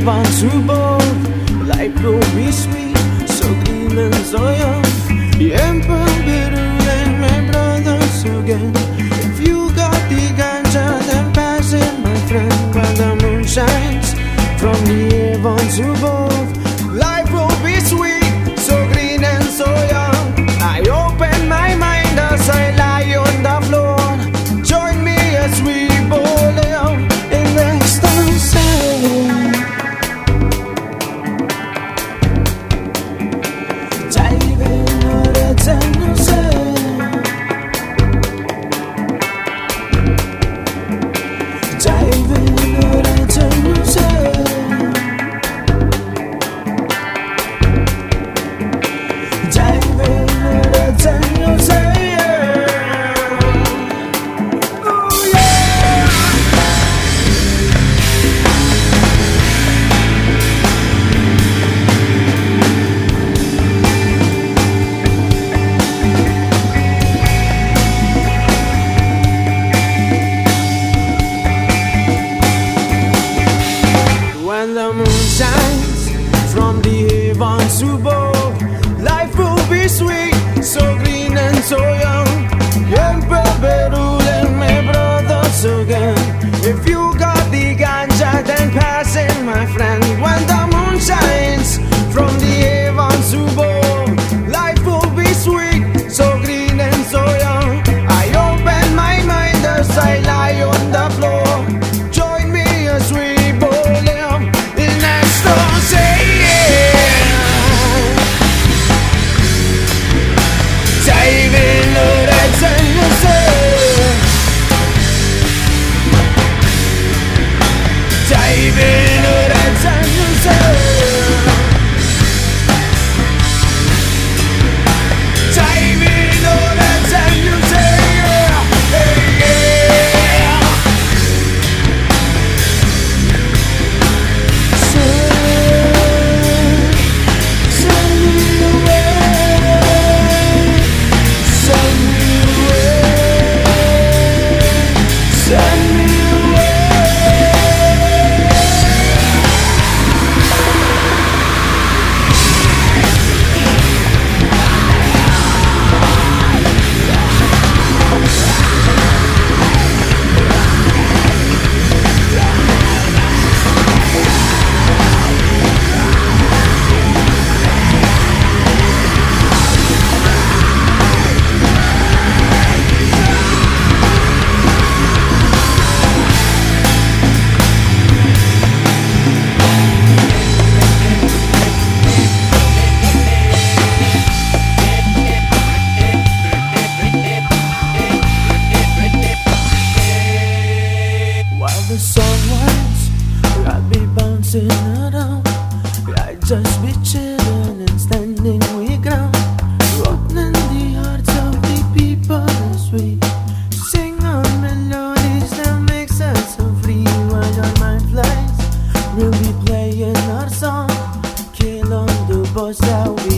vulnerable Like promise me So clean and so young The emperor bitter my brothers again. If you got the ganja then pass it my friend the moon shines. From the on. the sunrise, I'd be bouncing around. I'd just be chilling and standing we ground. Opening the hearts of the people as we sing our melodies that makes us so free While our mind flies. We'll be playing our song, kill on the boss that we.